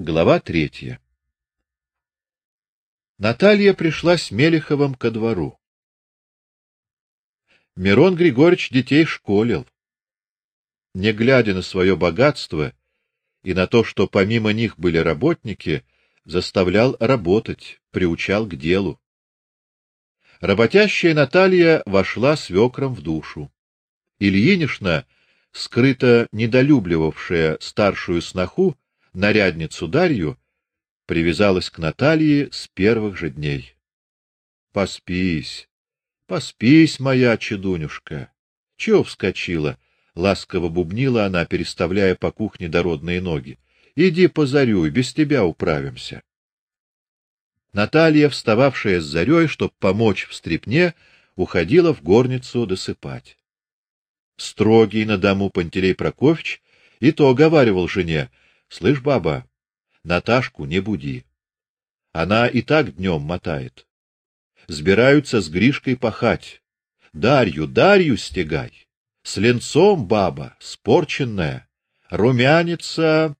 Глава третья. Наталья пришла с Мелиховым ко двору. Мирон Григорьевич детей школил. Не глядя на свое богатство и на то, что помимо них были работники, заставлял работать, приучал к делу. Работящая Наталья вошла с векром в душу. Ильинишна, скрыто недолюбливавшая старшую сноху, нарядницу Дарью, привязалась к Наталье с первых же дней. Поспись. Поспись, моя чедунюшка. Чего вскочила? ласково бубнила она, переставляя по кухне дородные ноги. Иди позарюй, без тебя управимся. Наталья, встававшая с зарей, чтоб помочь в стрепне, уходила в горницу досыпать. Строгий на дому Пантелей Прокофьевич и то говаривал жене: "Слышь, баба, Наташку не буди. Она и так днем мотает. Сбираются с Гришкой пахать. Дарью, Дарью стегай. С ленцом баба, спорченная, румянится,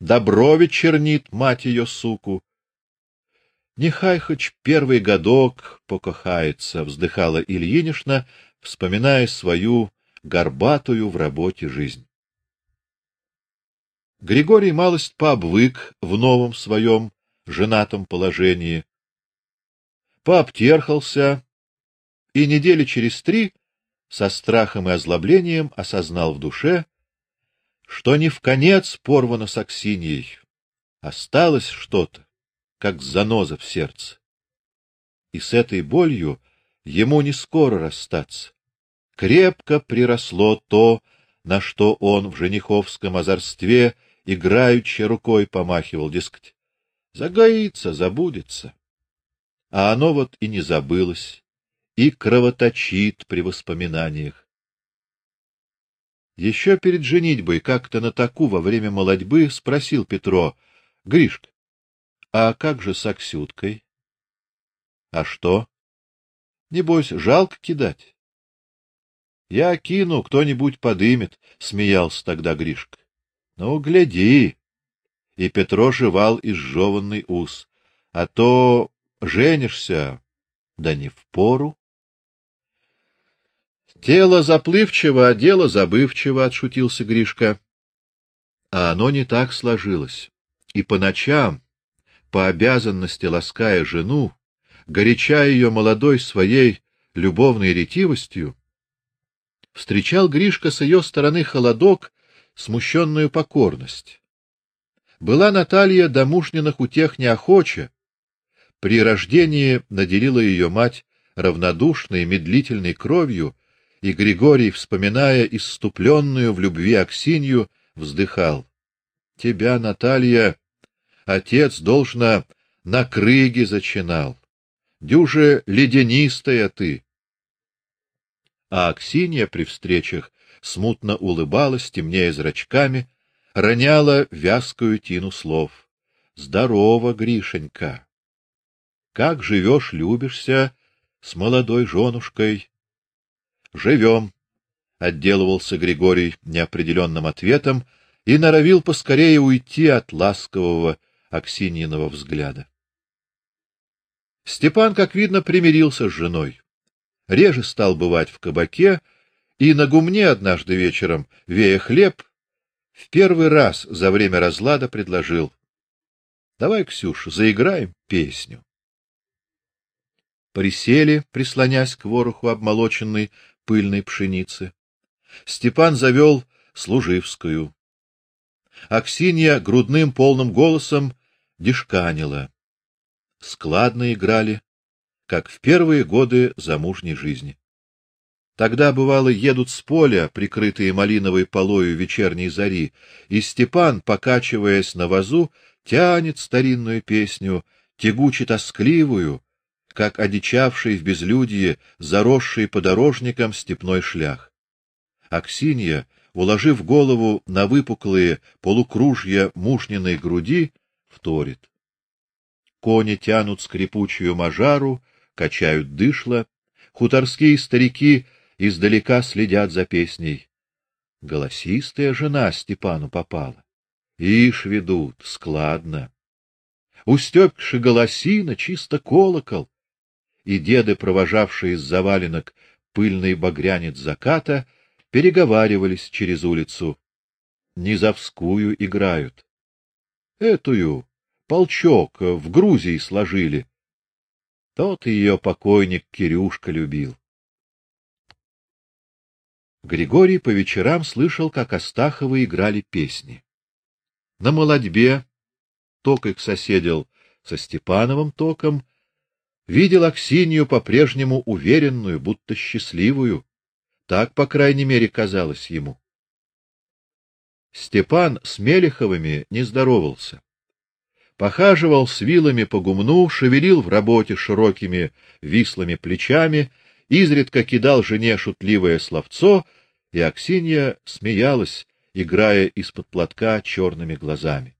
доброви чернит мать ее суку. Нехай хоть первый годок покохается, вздыхала Ильинишна, вспоминая свою горбатую в работе жизнь. Григорий малость пообвык в новом своем женатом положении. Пообтерхался и недели через три со страхом и озлоблением осознал в душе, что не в конец порвано с Аксиньей, осталось что-то, как заноза в сердце. И с этой болью ему не скоро расстаться. Крепко приросло то, на что он в жениховском озорстве играючи рукой помахивал, дескать, загоится, забудется. А оно вот и не забылось, и кровоточит при воспоминаниях. Еще перед женитьбой как-то на таку во время молодьбы спросил Петро: "Гришка, а как же с Аксюткой?" "А что? Небось, жалко кидать?" "Я кину, кто-нибудь подымет", смеялся тогда Гришка. Ну, гляди. И Петро жевал изжеванный ус. А то женишься, да не в пору. Тело заплывчиво, а дело забывчиво, отшутился Гришка. А оно не так сложилось. И по ночам, по обязанности лаская жену, горяча ее молодой своей любовной ретивостью, встречал Гришка с ее стороны холодок смущенную покорность. Была Наталья до мужниных утех неохоча. При рождении наделила ее мать равнодушной, медлительной кровью, и Григорий, вспоминая исступленную в любви Аксинью, вздыхал: "Тебя, Наталья, отец должно на крыге зачинал. Дюже ледянистая ты". А Аксинья при встречах смутно улыбалась, темнее зрачками, роняла вязкую тину слов. Здорово, Гришенька. Как живешь, любишься с молодой женушкой? Живем, отделывался Григорий неопределенным ответом и норовил поскорее уйти от ласкового Аксиньиного взгляда. Степан, как видно, примирился с женой. Реже стал бывать в кабаке, и на гумне однажды вечером, вея хлеб, в первый раз за время разлада предложил: "Давай, Ксюша, заиграем песню". Присели, прислонясь к вороху обмолоченной пыльной пшеницы. Степан завел служивскую. Аксинья грудным полным голосом дишканила. Складно играли, как в первые годы замужней жизни. Тогда бывало едут с поля, прикрытые малиновой полою вечерней зари, и Степан, покачиваясь на вазу, тянет старинную песню, тягуче тоскливую, как одичавший в безлюдье, заросший подорожником степной шлях. Аксинья, уложив голову на выпуклые полукружья мушниной груди, вторит. Кони тянут скрипучую мажару, качают дышло, хуторские старики издалека следят за песней. Голосистая жена Степану попала. Ишь ведут, складно. У Стёпкши голосина, чисто колокол. И деды, провожавшие из заваленок пыльный багрянец заката, переговаривались через улицу. Низовскую играют. Этую полчок в Грузии сложили. Тот ее покойник Кирюшка любил. Григорий по вечерам слышал, как Астаховы играли песни. На молодьбе Токик соседил со Степановым Током, видел Аксинью по-прежнему уверенную, будто счастливую. Так, по крайней мере, казалось ему. Степан с Мелеховыми не здоровался. Похаживал с вилами по гумну, шевелил в работе широкими вислыми плечами изредка кидал жене шутливое словцо, и Аксинья смеялась, играя из-под платка черными глазами.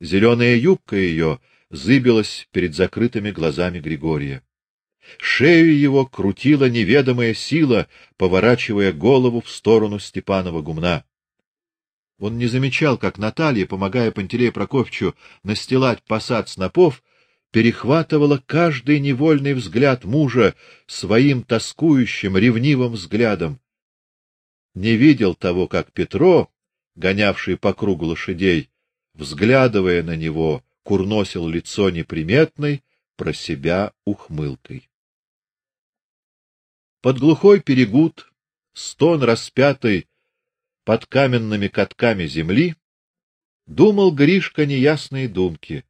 Зеленая юбка ее зыбилась перед закрытыми глазами Григория. Шею его крутила неведомая сила, поворачивая голову в сторону Степанова гумна. Он не замечал, как Наталья, помогая Пантелею Прокофьевичу настилать посад снопов, перехватывала каждый невольный взгляд мужа своим тоскующим, ревнивым взглядом. Не видел того, как Петро, гонявший по кругу лошадей, взглядывая на него, курносил лицо неприметной, про себя ухмылкой. Под глухой перегуд, стон распятый под каменными катками земли, думал Гришка неясные думки,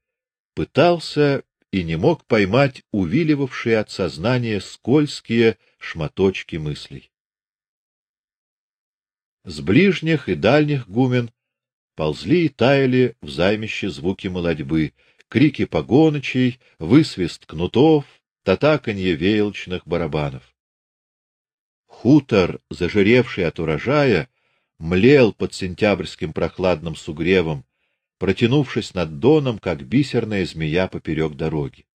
пытался и не мог поймать увиливавшие от сознания скользкие шматочки мыслей. С ближних и дальних гумен ползли и таяли в займище звуки молодьбы, крики погонычей, высвист кнутов, татаканье веялочных барабанов. Хутор, зажиревший от урожая, млел под сентябрьским прохладным сугревом, протянувшись над доном, как бисерная змея поперек дороги.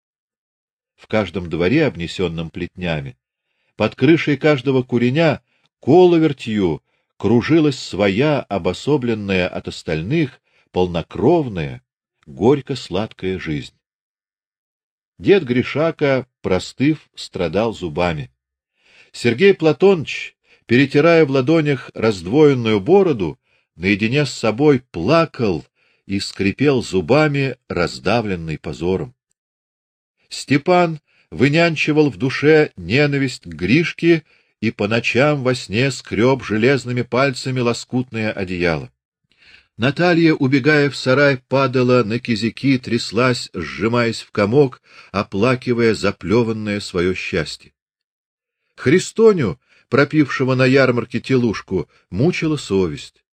В каждом дворе, обнесенном плетнями, под крышей каждого куреня коловертью кружилась своя обособленная от остальных полнокровная, горько-сладкая жизнь. Дед Гришака, простыв, страдал зубами. Сергей Платонович, перетирая в ладонях раздвоенную бороду, наедине с собой плакал и скрипел зубами, раздавленный позором. Степан вынянчивал в душе ненависть к Гришке и по ночам во сне скреб железными пальцами лоскутное одеяло. Наталья, убегая в сарай, падала на кизяки, тряслась, сжимаясь в комок, оплакивая заплеванное свое счастье. Христоню, пропившего на ярмарке телушку, мучила совесть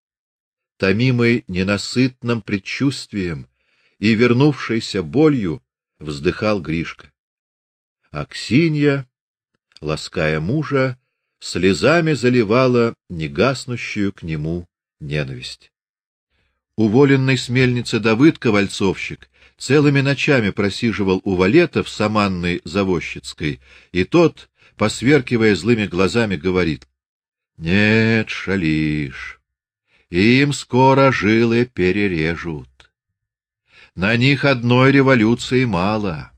томимый ненасытным предчувствием и вернувшейся болью, вздыхал Гришка. Аксинья, лаская мужа, слезами заливала негаснущую к нему ненависть. Уволенный с мельницы Давыд Ковальцовщик целыми ночами просиживал у валета в саманной завозчицкой, и тот, посверкивая злыми глазами, говорит: "Нет, шалишь им скоро жилы перережут. На них одной революции мало.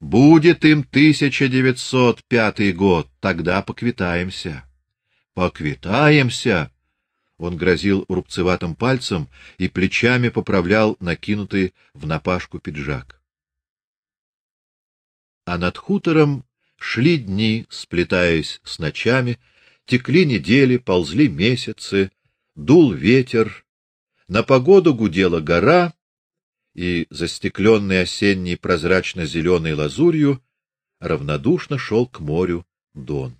Будет им 1905 год, тогда поквитаемся. Поквитаемся. Он грозил рубцеватым пальцем и плечами поправлял накинутый в напашку пиджак. А над хутором шли дни, сплетаясь с ночами, текли недели, ползли месяцы, дул ветер, на погоду гудела гора, и застекленный осенней прозрачно-зеленой лазурью равнодушно шел к морю Дон.